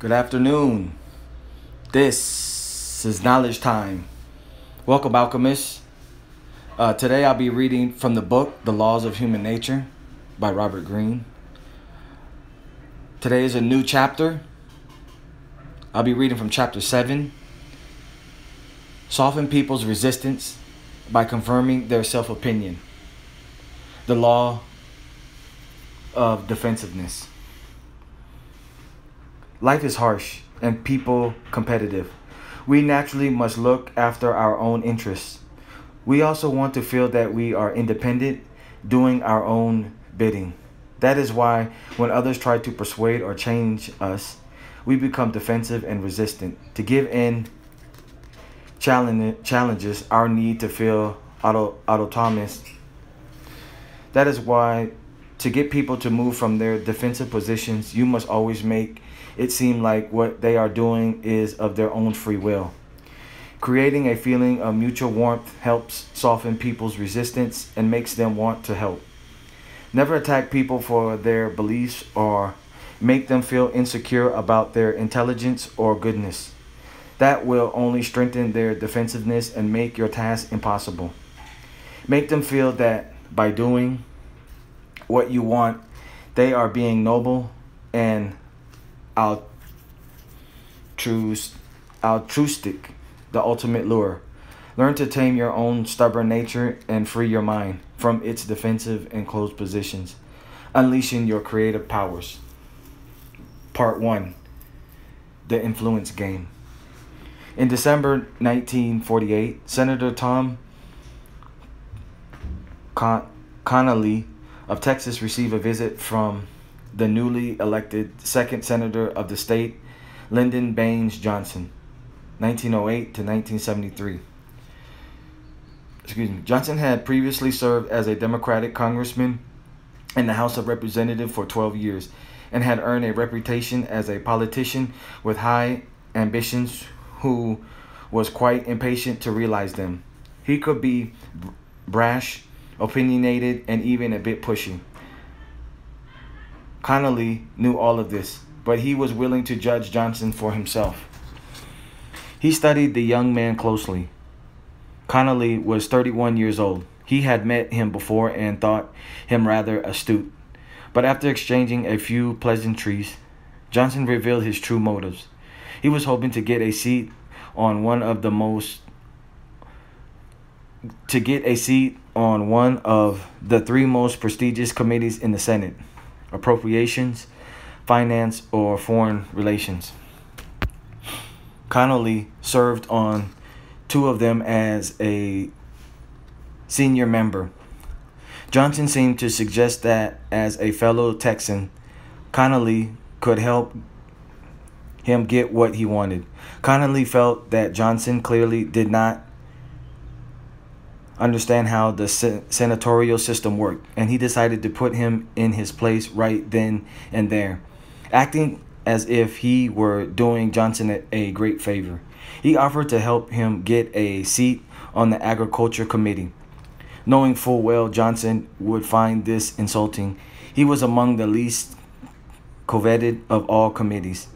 Good afternoon. This is Knowledge Time. Welcome, alchemists. Uh, today I'll be reading from the book The Laws of Human Nature by Robert Greene. Today is a new chapter. I'll be reading from chapter 7 Soften People's Resistance by Confirming Their Self Opinion. The Law of Defensiveness. Life is harsh and people competitive. We naturally must look after our own interests. We also want to feel that we are independent, doing our own bidding. That is why, when others try to persuade or change us, we become defensive and resistant. To give in challenges our need to feel auto, autonomous. That is why, to get people to move from their defensive positions, you must always make it seem like what they are doing is of their own free will. Creating a feeling of mutual warmth helps soften people's resistance and makes them want to help. Never attack people for their beliefs or make them feel insecure about their intelligence or goodness. That will only strengthen their defensiveness and make your task impossible. Make them feel that by doing what you want, they are being noble and altruistic, the ultimate lure. Learn to tame your own stubborn nature and free your mind from its defensive and closed positions, unleashing your creative powers. Part 1 The Influence Game. In December 1948, Senator Tom Con- Connally of Texas received a visit from the newly elected second senator of the state, Lyndon Baines Johnson, 1908 to 1973. Excuse me. Johnson had previously served as a Democratic congressman in the House of Representatives for 12 years and had earned a reputation as a politician with high ambitions who was quite impatient to realize them. He could be brash, opinionated, and even a bit pushy. Connally knew all of this, but he was willing to judge Johnson for himself. He studied the young man closely. Connally was 31 years old. He had met him before and thought him rather astute. But after exchanging a few pleasantries, Johnson revealed his true motives. He was hoping to get a seat on one of the most to get a seat on one of the three most prestigious committees in the Senate appropriations, finance, or foreign relations. Connally served on two of them as a senior member. Johnson seemed to suggest that as a fellow Texan, Connally could help him get what he wanted. Connally felt that Johnson clearly did not understand how the senatorial system worked, and he decided to put him in his place right then and there, acting as if he were doing Johnson a great favor. He offered to help him get a seat on the Agriculture Committee. Knowing full well Johnson would find this insulting, he was among the least coveted of all committees.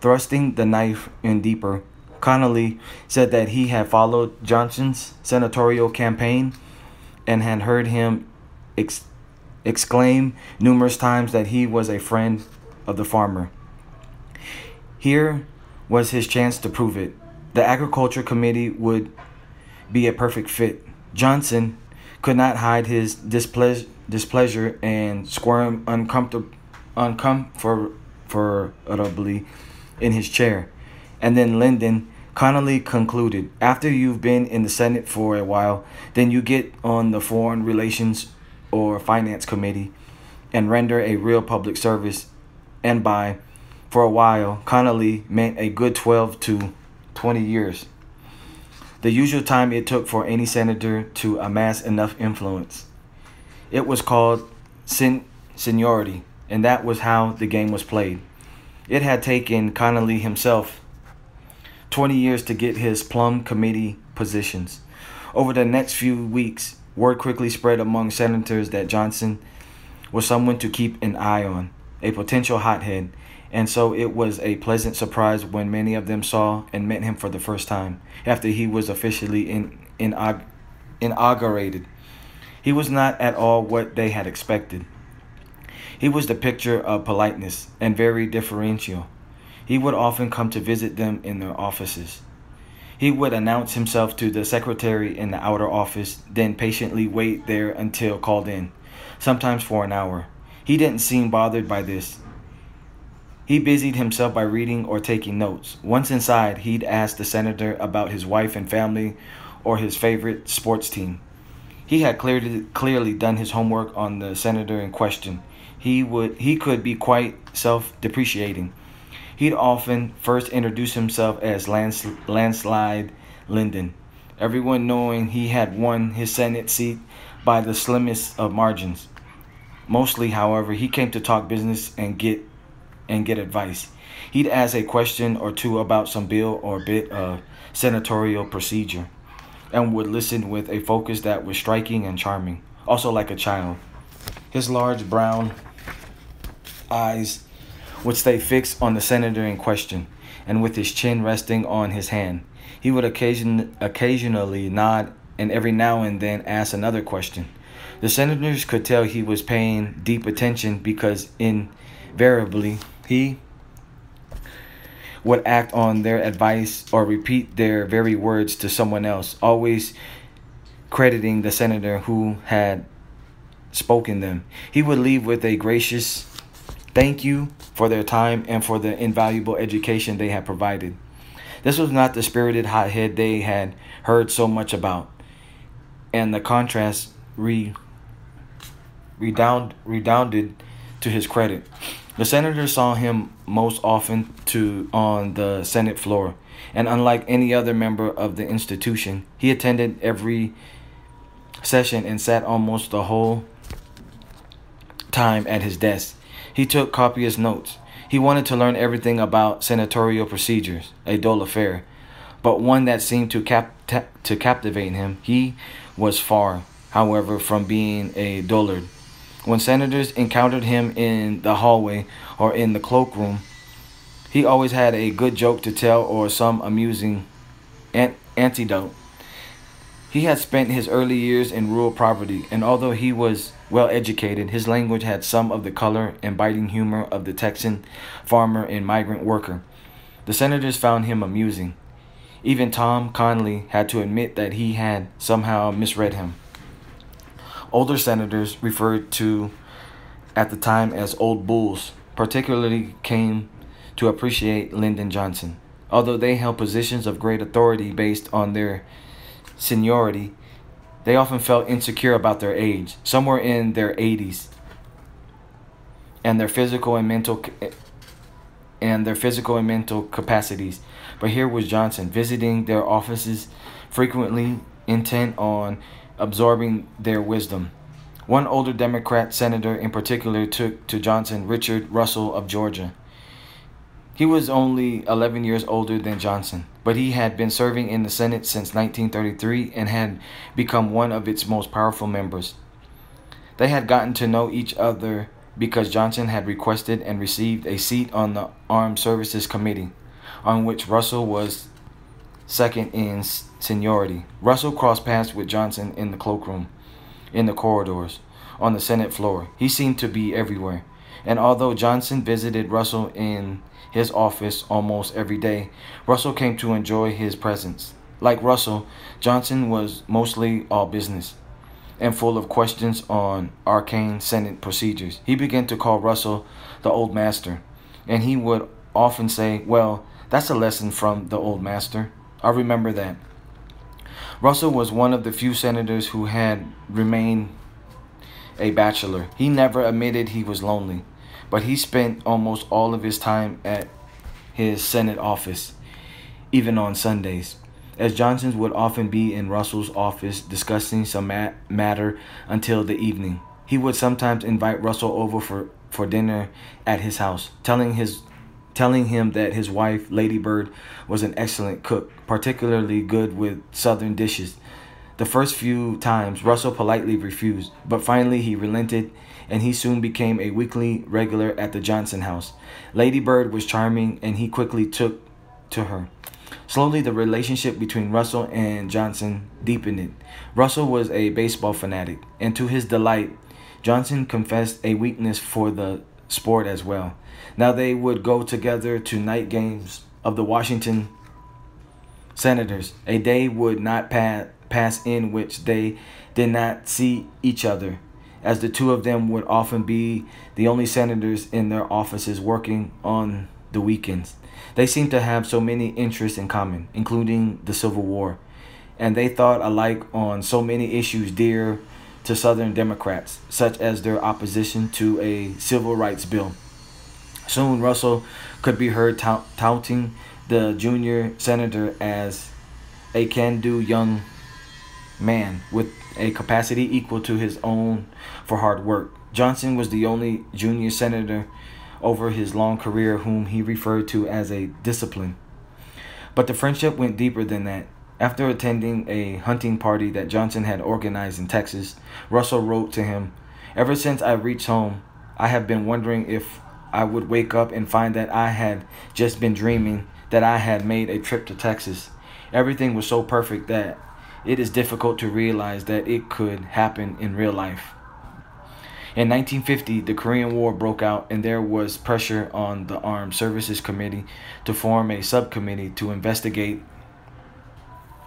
Thrusting the knife in deeper, Connally said that he had followed Johnson's senatorial campaign and had heard him ex- exclaim numerous times that he was a friend of the farmer. Here was his chance to prove it. The Agriculture Committee would be a perfect fit. Johnson could not hide his displeasure, displeasure and squirm uncomfortably in his chair. And then Lyndon Connally concluded, after you've been in the Senate for a while, then you get on the Foreign Relations or Finance Committee and render a real public service. And by for a while, Connally meant a good 12 to 20 years. The usual time it took for any senator to amass enough influence. It was called sen- seniority, and that was how the game was played. It had taken Connally himself 20 years to get his plum committee positions. Over the next few weeks, word quickly spread among senators that Johnson was someone to keep an eye on, a potential hothead, and so it was a pleasant surprise when many of them saw and met him for the first time after he was officially in, in, inaugurated. He was not at all what they had expected. He was the picture of politeness and very differential. He would often come to visit them in their offices. He would announce himself to the secretary in the outer office, then patiently wait there until called in, sometimes for an hour. He didn't seem bothered by this. He busied himself by reading or taking notes. Once inside, he'd ask the senator about his wife and family or his favorite sports team. He had clearly, clearly done his homework on the senator in question. He would he could be quite self-depreciating. He'd often first introduce himself as Lance, Landslide Lyndon, everyone knowing he had won his Senate seat by the slimmest of margins. Mostly, however, he came to talk business and get and get advice. He'd ask a question or two about some bill or bit of senatorial procedure and would listen with a focus that was striking and charming, also like a child. His large brown eyes would stay fixed on the senator in question, and with his chin resting on his hand, he would occasion, occasionally nod and every now and then ask another question. The senators could tell he was paying deep attention because invariably he would act on their advice or repeat their very words to someone else, always crediting the senator who had spoken them. He would leave with a gracious thank you for their time and for the invaluable education they had provided. This was not the spirited hothead they had heard so much about, and the contrast re, redound, redounded to his credit. The senator saw him most often to on the Senate floor, and unlike any other member of the institution, he attended every session and sat almost the whole time at his desk. He took copious notes. He wanted to learn everything about senatorial procedures, a dull affair, but one that seemed to cap to captivate him. He was far, however, from being a dullard. When senators encountered him in the hallway or in the cloakroom, he always had a good joke to tell or some amusing an- antidote. He had spent his early years in rural poverty, and although he was well educated, his language had some of the color and biting humor of the Texan farmer and migrant worker. The senators found him amusing. Even Tom Connally had to admit that he had somehow misread him. Older senators, referred to at the time as old bulls, particularly came to appreciate Lyndon Johnson. Although they held positions of great authority based on their seniority, they often felt insecure about their age. Some were in their 80s, and their physical and mental eh, and their physical and mental capacities. But here was Johnson visiting their offices frequently, intent on absorbing their wisdom. One older Democrat senator in particular took to Johnson Richard Russell of Georgia. He was only 11 years older than Johnson, but he had been serving in the Senate since 1933 and had become one of its most powerful members. They had gotten to know each other because Johnson had requested and received a seat on the Armed Services Committee, on which Russell was second in seniority. Russell crossed paths with Johnson in the cloakroom, in the corridors, on the Senate floor. He seemed to be everywhere. And although Johnson visited Russell in his office almost every day, Russell came to enjoy his presence. Like Russell, Johnson was mostly all business and full of questions on arcane Senate procedures. He began to call Russell the old master, and he would often say, Well, that's a lesson from the old master. I remember that. Russell was one of the few senators who had remained a bachelor. He never admitted he was lonely, but he spent almost all of his time at his Senate office, even on Sundays, as Johnson's would often be in Russell's office discussing some mat- matter until the evening. He would sometimes invite Russell over for, for dinner at his house, telling his telling him that his wife, Lady Bird, was an excellent cook, particularly good with southern dishes. The first few times, Russell politely refused, but finally he relented and he soon became a weekly regular at the Johnson house. Lady Bird was charming and he quickly took to her. Slowly, the relationship between Russell and Johnson deepened. Russell was a baseball fanatic, and to his delight, Johnson confessed a weakness for the sport as well. Now they would go together to night games of the Washington Senators. A day would not pass, pass in which they did not see each other, as the two of them would often be the only senators in their offices working on the weekends. They seemed to have so many interests in common, including the Civil War, and they thought alike on so many issues dear to Southern Democrats, such as their opposition to a civil rights bill. Soon, Russell could be heard tout- touting the junior senator as a can do young man with a capacity equal to his own for hard work. Johnson was the only junior senator over his long career whom he referred to as a discipline. But the friendship went deeper than that. After attending a hunting party that Johnson had organized in Texas, Russell wrote to him, Ever since I reached home, I have been wondering if I would wake up and find that I had just been dreaming that I had made a trip to Texas. Everything was so perfect that it is difficult to realize that it could happen in real life. In 1950, the Korean War broke out, and there was pressure on the Armed Services Committee to form a subcommittee to investigate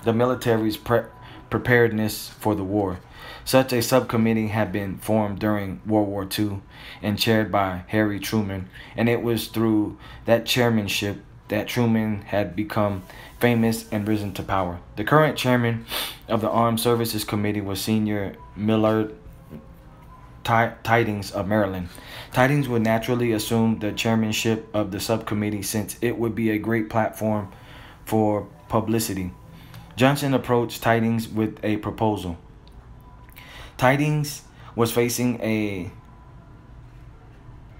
the military's pre- preparedness for the war. Such a subcommittee had been formed during World War II and chaired by Harry Truman, and it was through that chairmanship that Truman had become famous and risen to power. The current chairman of the Armed Services Committee was Senior Millard Tydings of Maryland. Tydings would naturally assume the chairmanship of the subcommittee since it would be a great platform for publicity. Johnson approached Tydings with a proposal. Tydings was facing a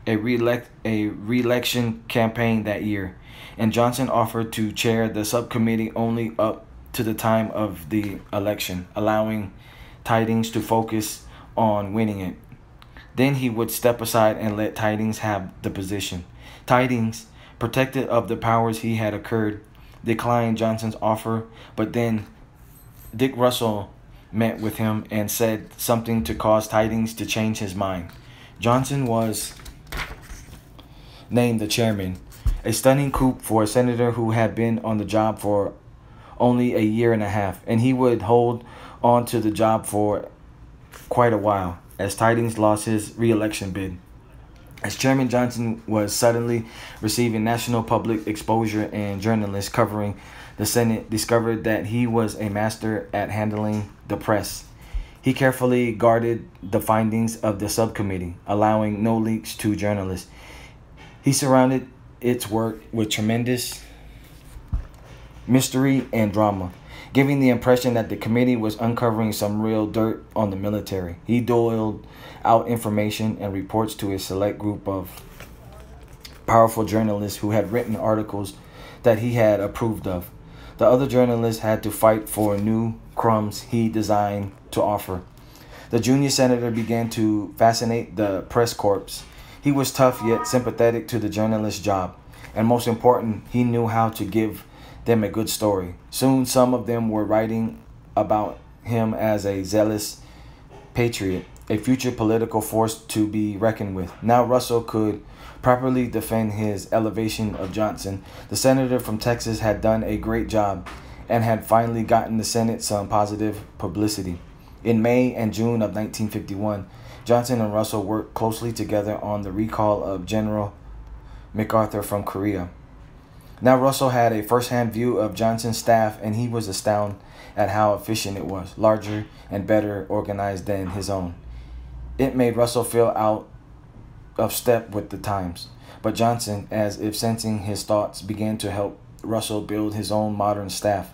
a reelect a reelection campaign that year, and Johnson offered to chair the subcommittee only up to the time of the election, allowing Tydings to focus on winning it. Then he would step aside and let Tydings have the position. Tydings, protected of the powers he had occurred, declined Johnson's offer, but then Dick Russell met with him and said something to cause Tydings to change his mind. Johnson was named the chairman, a stunning coup for a senator who had been on the job for only a year and a half, and he would hold on to the job for quite a while as Tydings lost his re-election bid. As Chairman Johnson was suddenly receiving national public exposure and journalists covering the Senate discovered that he was a master at handling the press. He carefully guarded the findings of the subcommittee, allowing no leaks to journalists. He surrounded its work with tremendous mystery and drama, giving the impression that the committee was uncovering some real dirt on the military. He doled out information and reports to a select group of powerful journalists who had written articles that he had approved of. The other journalists had to fight for new crumbs he designed to offer. The junior senator began to fascinate the press corps. He was tough yet sympathetic to the journalist's job, and most important, he knew how to give them a good story. Soon, some of them were writing about him as a zealous patriot, a future political force to be reckoned with. Now, Russell could properly defend his elevation of Johnson. The senator from Texas had done a great job and had finally gotten the Senate some positive publicity. In May and June of 1951, Johnson and Russell worked closely together on the recall of General MacArthur from Korea. Now, Russell had a first hand view of Johnson's staff, and he was astounded at how efficient it was, larger and better organized than his own. It made Russell feel out of step with the times. But Johnson, as if sensing his thoughts, began to help Russell build his own modern staff.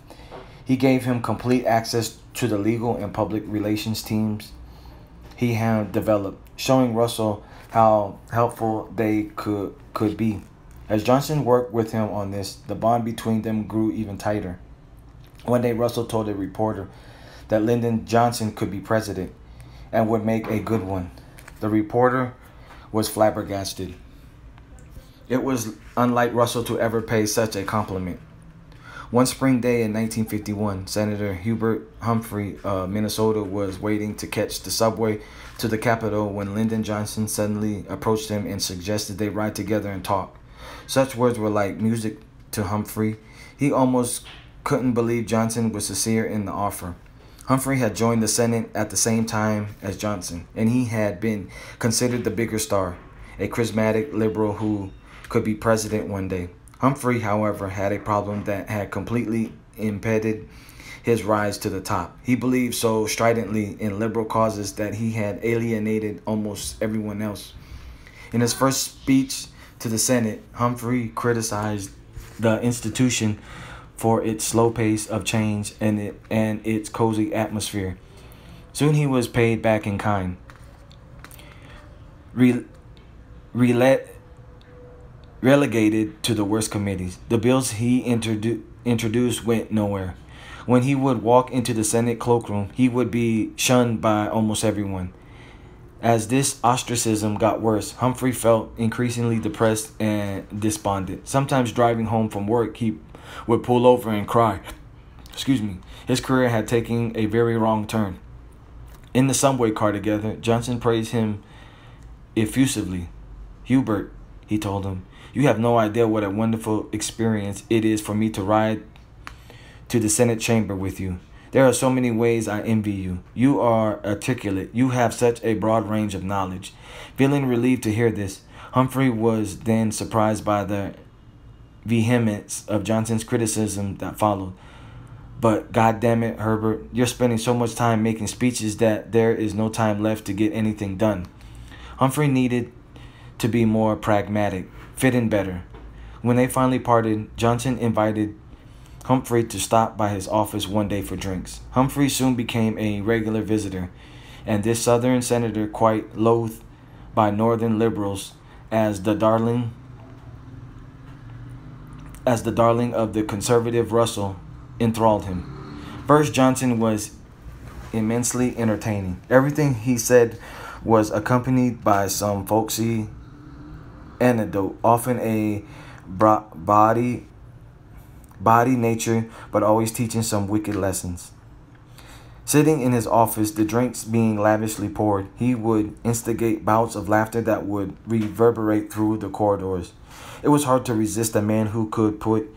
He gave him complete access to the legal and public relations teams he had developed, showing Russell how helpful they could could be. As Johnson worked with him on this, the bond between them grew even tighter. One day, Russell told a reporter that Lyndon Johnson could be president and would make a good one. The reporter was flabbergasted. It was unlike Russell to ever pay such a compliment. One spring day in 1951, Senator Hubert Humphrey of Minnesota was waiting to catch the subway to the Capitol when Lyndon Johnson suddenly approached him and suggested they ride together and talk. Such words were like music to Humphrey. He almost couldn't believe Johnson was sincere in the offer. Humphrey had joined the Senate at the same time as Johnson, and he had been considered the bigger star, a charismatic liberal who could be president one day. Humphrey, however, had a problem that had completely impeded his rise to the top. He believed so stridently in liberal causes that he had alienated almost everyone else. In his first speech to the Senate, Humphrey criticized the institution for its slow pace of change and it and its cozy atmosphere. Soon he was paid back in kind. Re, relet, relegated to the worst committees. The bills he introdu- introduced went nowhere. When he would walk into the Senate cloakroom, he would be shunned by almost everyone. As this ostracism got worse, Humphrey felt increasingly depressed and despondent. Sometimes driving home from work, he would pull over and cry. Excuse me. His career had taken a very wrong turn. In the subway car together, Johnson praised him effusively. Hubert, he told him, you have no idea what a wonderful experience it is for me to ride to the Senate chamber with you. There are so many ways I envy you. You are articulate. You have such a broad range of knowledge. Feeling relieved to hear this, Humphrey was then surprised by the vehemence of Johnson's criticism that followed. But God damn it, Herbert, you're spending so much time making speeches that there is no time left to get anything done. Humphrey needed to be more pragmatic, fit in better. When they finally parted, Johnson invited Humphrey to stop by his office one day for drinks. Humphrey soon became a regular visitor, and this Southern senator, quite loathed by Northern liberals as the darling as the darling of the conservative Russell, enthralled him. First, Johnson was immensely entertaining. Everything he said was accompanied by some folksy anecdote, often a body body nature, but always teaching some wicked lessons. Sitting in his office, the drinks being lavishly poured, he would instigate bouts of laughter that would reverberate through the corridors. It was hard to resist a man who could put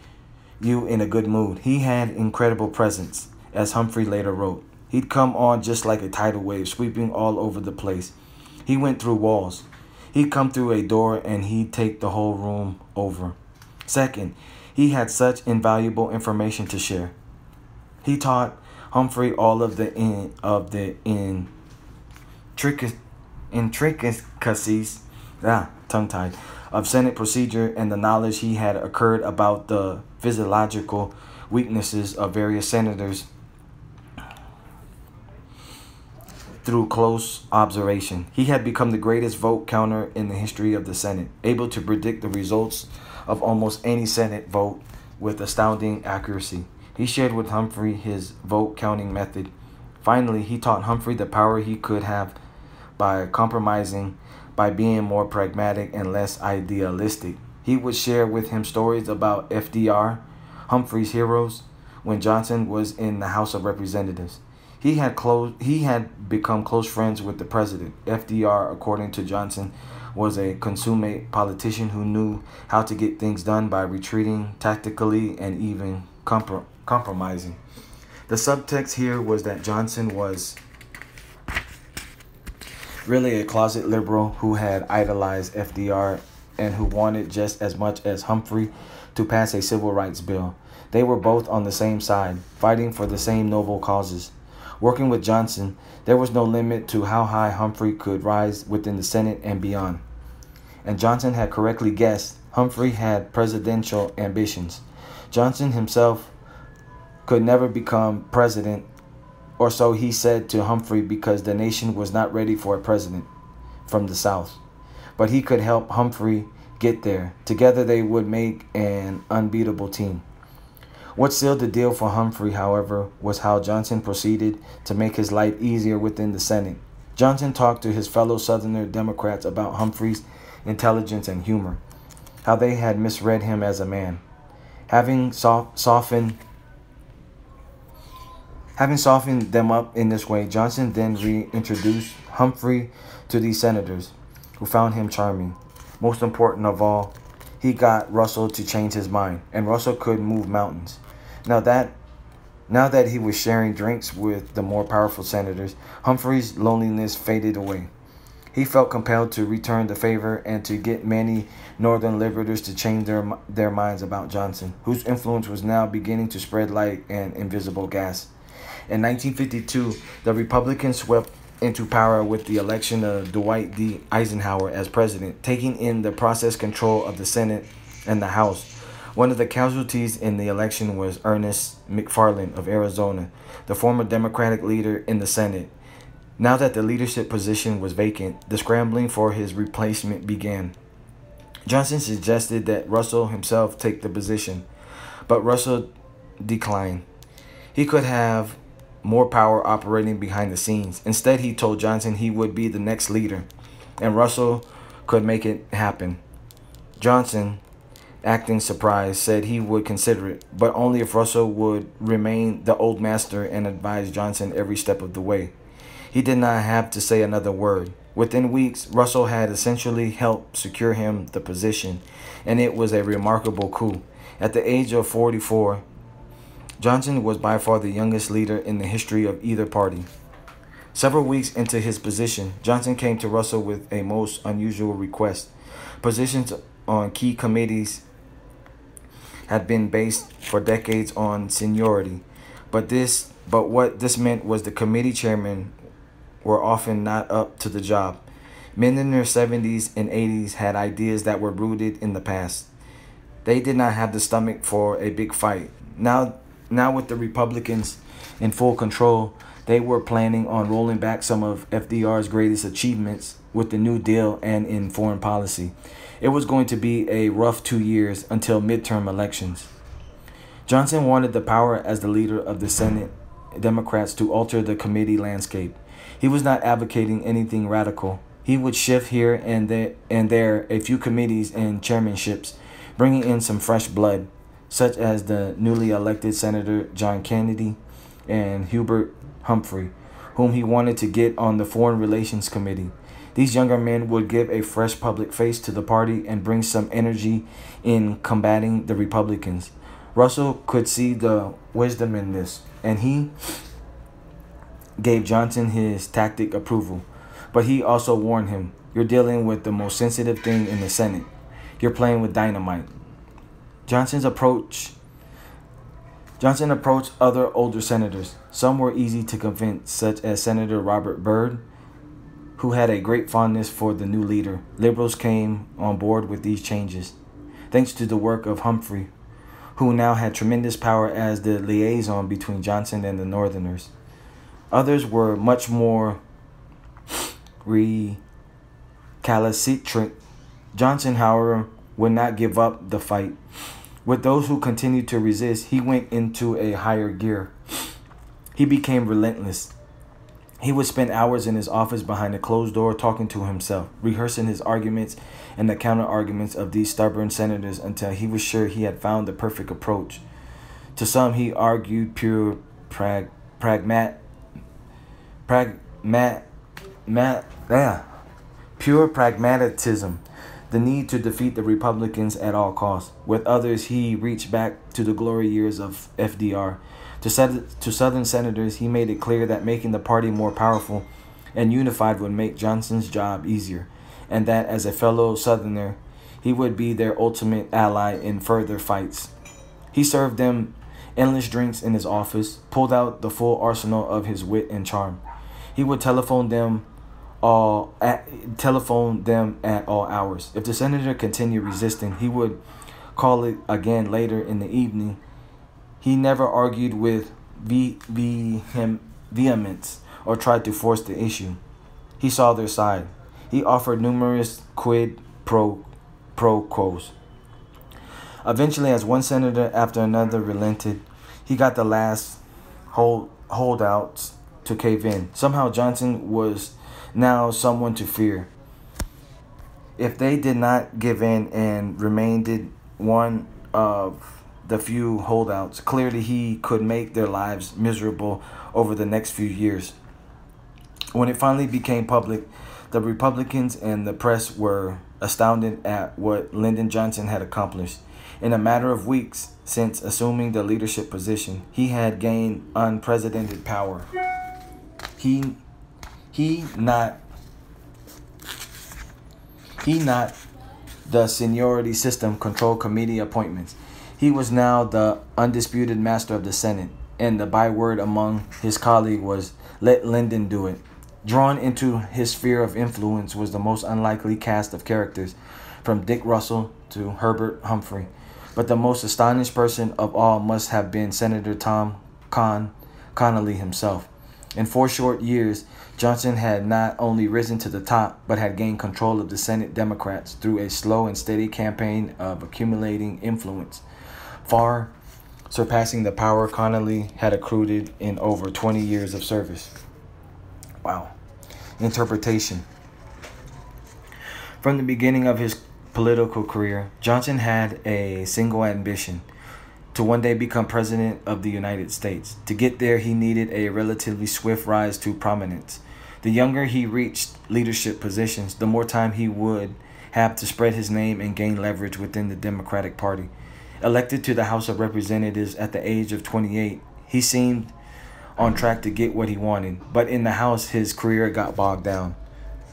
you in a good mood. He had incredible presence, as Humphrey later wrote. He'd come on just like a tidal wave, sweeping all over the place. He went through walls. He'd come through a door and he'd take the whole room over. Second, he had such invaluable information to share. He taught Humphrey all of the in of the in intricacies, ah, tongue tied, of Senate procedure and the knowledge he had occurred about the physiological weaknesses of various senators through close observation. He had become the greatest vote counter in the history of the Senate, able to predict the results of almost any Senate vote with astounding accuracy. He shared with Humphrey his vote counting method. Finally, he taught Humphrey the power he could have by compromising by being more pragmatic and less idealistic. He would share with him stories about FDR, Humphrey's heroes, when Johnson was in the House of Representatives. He had close he had become close friends with the president. FDR, according to Johnson, was a consummate politician who knew how to get things done by retreating tactically and even comprom- compromising. The subtext here was that Johnson was really a closet liberal who had idolized FDR and who wanted just as much as Humphrey to pass a civil rights bill. They were both on the same side, fighting for the same noble causes. Working with Johnson, there was no limit to how high Humphrey could rise within the Senate and beyond. And Johnson had correctly guessed Humphrey had presidential ambitions. Johnson himself could never become president or so he said to Humphrey because the nation was not ready for a president from the South. But he could help Humphrey get there. Together they would make an unbeatable team. What sealed the deal for Humphrey, however, was how Johnson proceeded to make his life easier within the Senate. Johnson talked to his fellow Southerner Democrats about Humphrey's intelligence and humor, how they had misread him as a man. Having soft, softened Having softened them up in this way, Johnson then reintroduced Humphrey to these senators, who found him charming. Most important of all, he got Russell to change his mind, and Russell could move mountains. Now that now that he was sharing drinks with the more powerful senators, Humphrey's loneliness faded away. He felt compelled to return the favor and to get many northern liberators to change their, their minds about Johnson, whose influence was now beginning to spread like an invisible gas. In 1952, the Republicans swept into power with the election of Dwight D. Eisenhower as president, taking in the process control of the Senate and the House. One of the casualties in the election was Ernest McFarland of Arizona, the former Democratic leader in the Senate. Now that the leadership position was vacant, the scrambling for his replacement began. Johnson suggested that Russell himself take the position, but Russell declined. He could have more power operating behind the scenes. Instead, he told Johnson he would be the next leader, and Russell could make it happen. Johnson, acting surprised, said he would consider it, but only if Russell would remain the old master and advise Johnson every step of the way. He did not have to say another word. Within weeks, Russell had essentially helped secure him the position, and it was a remarkable coup. At the age of 44, Johnson was by far the youngest leader in the history of either party. Several weeks into his position, Johnson came to Russell with a most unusual request. Positions on key committees had been based for decades on seniority, but this but what this meant was the committee chairmen were often not up to the job. Men in their 70s and 80s had ideas that were rooted in the past. They did not have the stomach for a big fight. Now now with the Republicans in full control, they were planning on rolling back some of FDR's greatest achievements with the New Deal and in foreign policy. It was going to be a rough two years until midterm elections. Johnson wanted the power as the leader of the Senate Democrats to alter the committee landscape. He was not advocating anything radical. He would shift here and there, and there a few committees and chairmanships, bringing in some fresh blood such as the newly elected Senator John Kennedy and Hubert Humphrey, whom he wanted to get on the Foreign Relations Committee. These younger men would give a fresh public face to the party and bring some energy in combating the Republicans. Russell could see the wisdom in this, and he gave Johnson his tactic approval. But he also warned him, You're dealing with the most sensitive thing in the Senate. You're playing with dynamite. Johnson's approach Johnson approached other older senators. Some were easy to convince, such as Senator Robert Byrd, who had a great fondness for the new leader. Liberals came on board with these changes, thanks to the work of Humphrey, who now had tremendous power as the liaison between Johnson and the Northerners. Others were much more recalcitrant. Johnson, however, would not give up the fight. With those who continued to resist, he went into a higher gear. He became relentless. He would spend hours in his office behind a closed door talking to himself, rehearsing his arguments and the counter arguments of these stubborn senators until he was sure he had found the perfect approach. To some, he argued pure prag, pragmat, pragmat, mat, yeah, pure pragmatism the need to defeat the Republicans at all costs. With others, he reached back to the glory years of FDR. To, to Southern senators, he made it clear that making the party more powerful and unified would make Johnson's job easier, and that as a fellow Southerner, he would be their ultimate ally in further fights. He served them endless drinks in his office, pulled out the full arsenal of his wit and charm. He would telephone them all at, telephone them at all hours. If the senator continued resisting, he would call it again later in the evening. He never argued with vehemence or tried to force the issue. He saw their side. He offered numerous quid pro pro quos. Eventually, as one senator after another relented, he got the last hold holdouts to cave in. Somehow Johnson was now someone to fear. If they did not give in and remained one of the few holdouts, clearly he could make their lives miserable over the next few years. When it finally became public, the Republicans and the press were astounded at what Lyndon Johnson had accomplished. In a matter of weeks since assuming the leadership position, he had gained unprecedented power. He he not he not the seniority system control committee appointments. He was now the undisputed master of the Senate, and the byword among his colleague was let Lyndon do it. Drawn into his sphere of influence was the most unlikely cast of characters, from Dick Russell to Herbert Humphrey. But the most astonished person of all must have been Senator Tom Con Connally himself. In four short years, Johnson had not only risen to the top, but had gained control of the Senate Democrats through a slow and steady campaign of accumulating influence, far surpassing the power Connally had accrued in over 20 years of service. Wow. Interpretation. From the beginning of his political career, Johnson had a single ambition to one day become president of the United States. To get there, he needed a relatively swift rise to prominence. The younger he reached leadership positions, the more time he would have to spread his name and gain leverage within the Democratic Party. Elected to the House of Representatives at the age of 28, he seemed on track to get what he wanted, but in the House, his career got bogged down.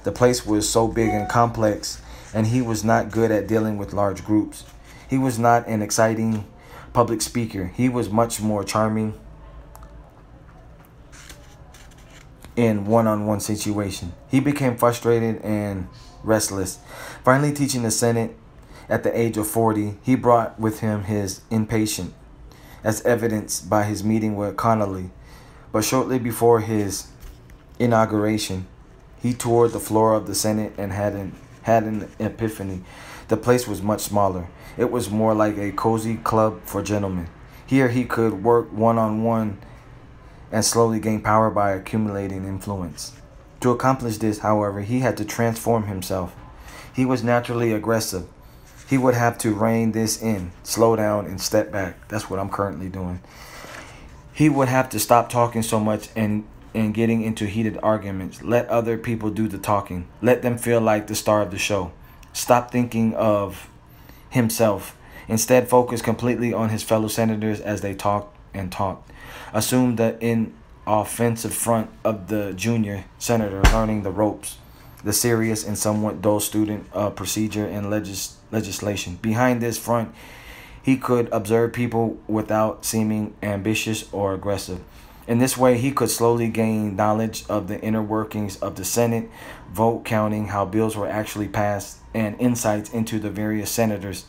The place was so big and complex, and he was not good at dealing with large groups. He was not an exciting public speaker. He was much more charming in one-on-one situation. He became frustrated and restless. Finally teaching the Senate at the age of 40, he brought with him his impatience as evidenced by his meeting with Connally. But shortly before his inauguration, he toured the floor of the Senate and had an had an epiphany. The place was much smaller. It was more like a cozy club for gentlemen. Here he could work one on one and slowly gain power by accumulating influence. To accomplish this, however, he had to transform himself. He was naturally aggressive. He would have to rein this in, slow down, and step back. That's what I'm currently doing. He would have to stop talking so much and and getting into heated arguments. Let other people do the talking. Let them feel like the star of the show. Stop thinking of himself. Instead, focus completely on his fellow senators as they talk and talk. Assume the inoffensive front of the junior senator learning the ropes, the serious and somewhat dull student of procedure and legis- legislation. Behind this front, he could observe people without seeming ambitious or aggressive. In this way, he could slowly gain knowledge of the inner workings of the Senate, vote counting, how bills were actually passed, and insights into the various senators,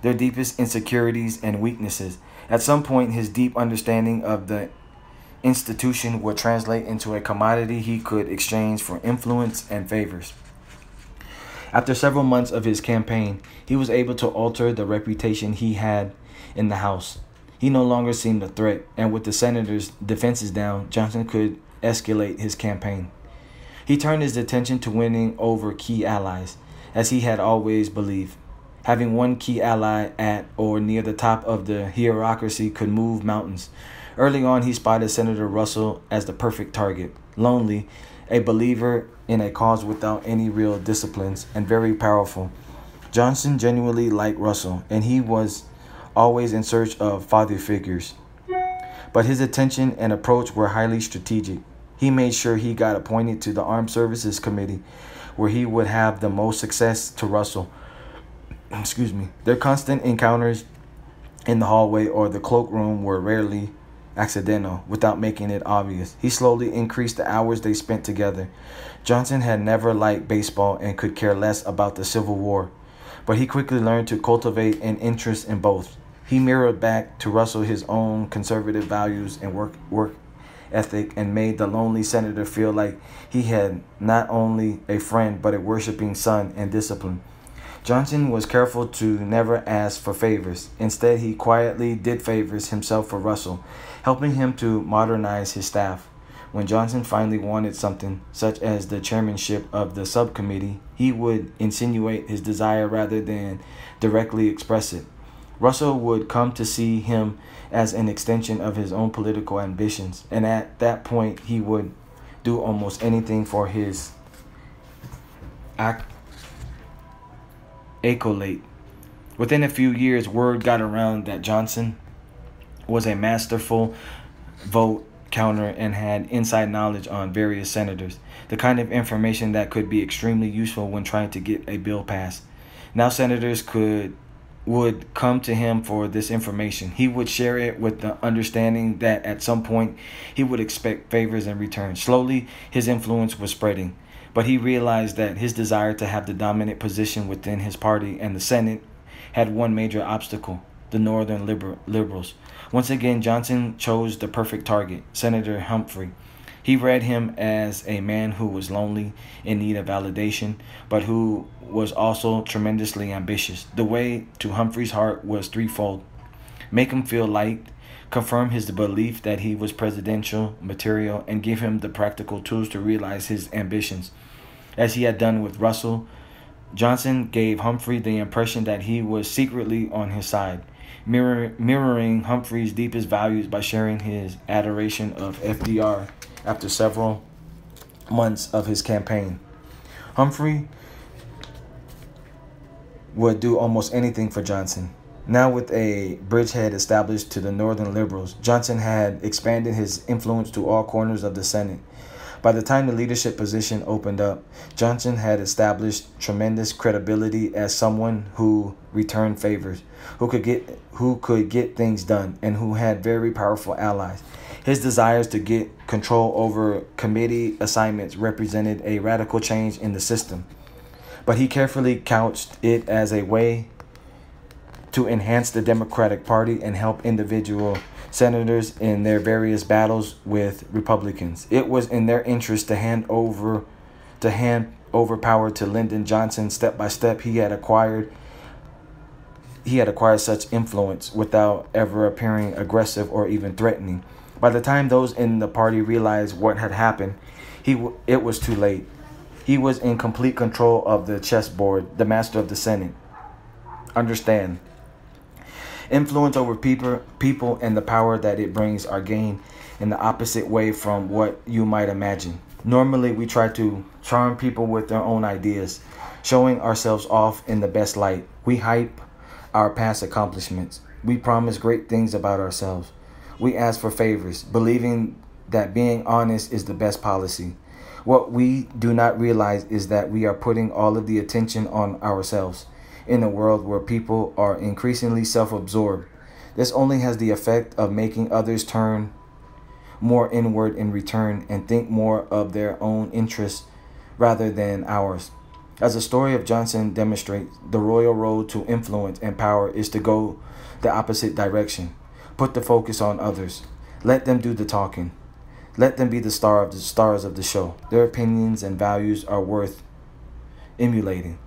their deepest insecurities and weaknesses. At some point, his deep understanding of the institution would translate into a commodity he could exchange for influence and favors. After several months of his campaign, he was able to alter the reputation he had in the House. He no longer seemed a threat, and with the senators' defenses down, Johnson could escalate his campaign. He turned his attention to winning over key allies, as he had always believed. Having one key ally at or near the top of the hierarchy could move mountains. Early on, he spotted Senator Russell as the perfect target. Lonely, a believer in a cause without any real disciplines, and very powerful. Johnson genuinely liked Russell, and he was always in search of father figures. But his attention and approach were highly strategic. He made sure he got appointed to the Armed Services Committee, where he would have the most success to Russell. Excuse me. Their constant encounters in the hallway or the cloakroom were rarely accidental without making it obvious. He slowly increased the hours they spent together. Johnson had never liked baseball and could care less about the Civil War, but he quickly learned to cultivate an interest in both. He mirrored back to Russell his own conservative values and work work ethic and made the lonely senator feel like he had not only a friend but a worshiping son and discipline. Johnson was careful to never ask for favors. Instead, he quietly did favors himself for Russell, helping him to modernize his staff. When Johnson finally wanted something, such as the chairmanship of the subcommittee, he would insinuate his desire rather than directly express it. Russell would come to see him as an extension of his own political ambitions, and at that point, he would do almost anything for his ac- acolyte. Within a few years, word got around that Johnson was a masterful vote counter and had inside knowledge on various senators, the kind of information that could be extremely useful when trying to get a bill passed. Now senators could would come to him for this information. He would share it with the understanding that at some point he would expect favors in return. Slowly, his influence was spreading, but he realized that his desire to have the dominant position within his party and the Senate had one major obstacle the Northern liber- liberals. Once again, Johnson chose the perfect target, Senator Humphrey. He read him as a man who was lonely, in need of validation, but who was also tremendously ambitious. The way to Humphrey's heart was threefold make him feel liked, confirm his belief that he was presidential material, and give him the practical tools to realize his ambitions. As he had done with Russell, Johnson gave Humphrey the impression that he was secretly on his side, mirror, mirroring Humphrey's deepest values by sharing his adoration of FDR after several months of his campaign. Humphrey would do almost anything for Johnson. Now, with a bridgehead established to the Northern Liberals, Johnson had expanded his influence to all corners of the Senate. By the time the leadership position opened up, Johnson had established tremendous credibility as someone who returned favors, who could get who could get things done, and who had very powerful allies. His desires to get control over committee assignments represented a radical change in the system but he carefully couched it as a way to enhance the Democratic Party and help individual senators in their various battles with Republicans. It was in their interest to hand over to hand over power to Lyndon Johnson step by step he had acquired he had acquired such influence without ever appearing aggressive or even threatening. By the time those in the party realized what had happened, he it was too late. He was in complete control of the chessboard, the master of the Senate. Understand. Influence over people, people and the power that it brings are gained in the opposite way from what you might imagine. Normally, we try to charm people with their own ideas, showing ourselves off in the best light. We hype our past accomplishments. We promise great things about ourselves. We ask for favors, believing that being honest is the best policy. What we do not realize is that we are putting all of the attention on ourselves in a world where people are increasingly self absorbed. This only has the effect of making others turn more inward in return and think more of their own interests rather than ours. As the story of Johnson demonstrates, the royal road to influence and power is to go the opposite direction. Put the focus on others. Let them do the talking. Let them be the star of the stars of the show. Their opinions and values are worth emulating.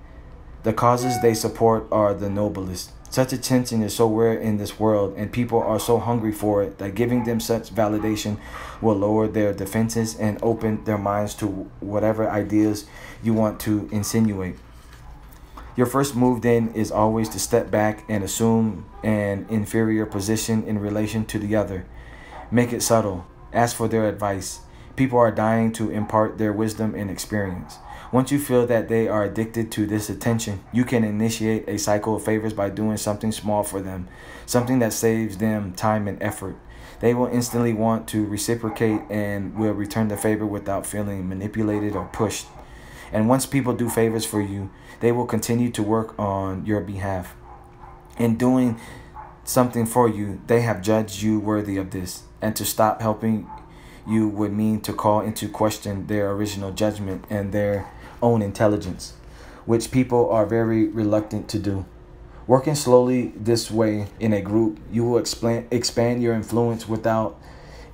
The causes they support are the noblest. Such attention is so rare in this world, and people are so hungry for it that giving them such validation will lower their defenses and open their minds to whatever ideas you want to insinuate. Your first move then is always to step back and assume an inferior position in relation to the other. Make it subtle. Ask for their advice. People are dying to impart their wisdom and experience. Once you feel that they are addicted to this attention, you can initiate a cycle of favors by doing something small for them, something that saves them time and effort. They will instantly want to reciprocate and will return the favor without feeling manipulated or pushed. And once people do favors for you, they will continue to work on your behalf. In doing something for you, they have judged you worthy of this and to stop helping you would mean to call into question their original judgment and their own intelligence, which people are very reluctant to do. Working slowly this way in a group, you will explain, expand your influence without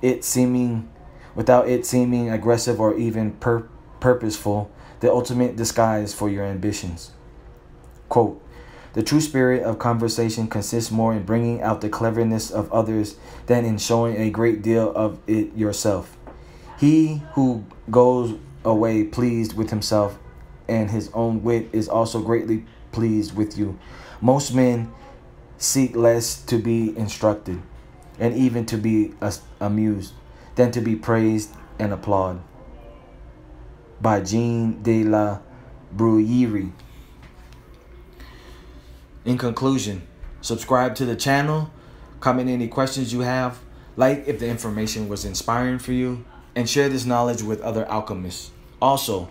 it seeming without it seeming aggressive or even pur- purposeful, the ultimate disguise for your ambitions. Quote, The true spirit of conversation consists more in bringing out the cleverness of others than in showing a great deal of it yourself. He who goes away pleased with himself and his own wit is also greatly pleased with you. Most men seek less to be instructed and even to be amused than to be praised and applauded. By Jean de la Bruyere. In conclusion, subscribe to the channel, comment any questions you have, like if the information was inspiring for you, and share this knowledge with other alchemists. Also,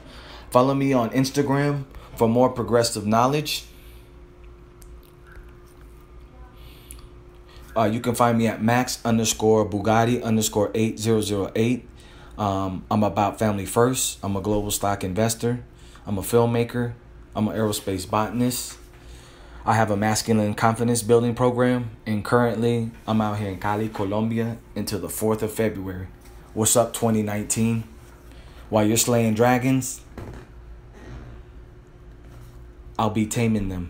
follow me on Instagram for more progressive knowledge. Uh, you can find me at max underscore Bugatti underscore 8008. Um, I'm about family first. I'm a global stock investor. I'm a filmmaker. I'm an aerospace botanist. I have a masculine confidence building program, and currently I'm out here in Cali, Colombia until the 4th of February. What's up, 2019? While you're slaying dragons, I'll be taming them.